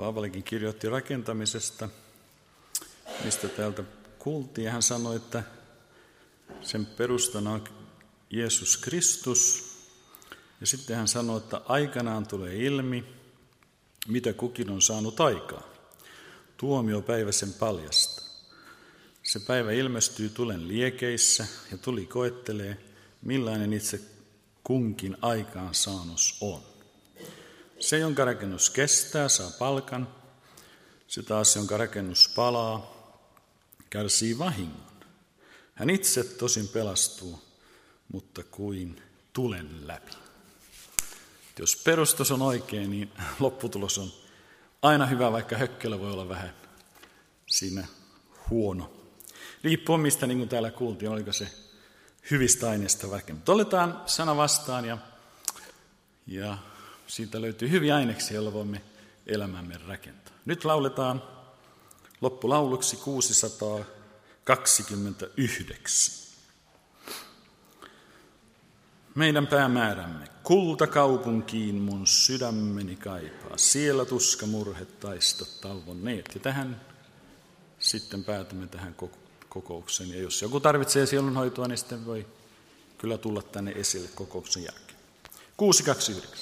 Paavalikin kirjoitti rakentamisesta, mistä täältä kuultiin. Hän sanoi, että sen perustana on Jeesus Kristus. Ja sitten hän sanoi, että aikanaan tulee ilmi, mitä kukin on saanut aikaa. Tuomiopäivä sen paljasta. Se päivä ilmestyy tulen liekeissä ja tuli koettelee, millainen itse kunkin aikaansaannus on. Se, jonka rakennus kestää, saa palkan. Se taas, jonka rakennus palaa, kärsii vahingon. Hän itse tosin pelastuu, mutta kuin tulen läpi. Jos perustus on oikein, niin lopputulos on aina hyvä, vaikka hökkelö voi olla vähän siinä huono. Riippuu mistä, niin kuin täällä kuultiin, oliko se hyvistä aineista vaikka. Mutta oletaan sana vastaan ja, ja siitä löytyy hyviä aineksia, joilla voimme elämämme rakentaa. Nyt lauletaan loppulauluksi 629. Meidän päämäärämme, kultakaupunkiin mun sydämeni kaipaa, siellä tuska murhet taista talvonneet. Ja tähän sitten päätämme tähän kokoukseen. Ja jos joku tarvitsee sielunhoitoa, niin sitten voi kyllä tulla tänne esille kokouksen jälkeen. 629.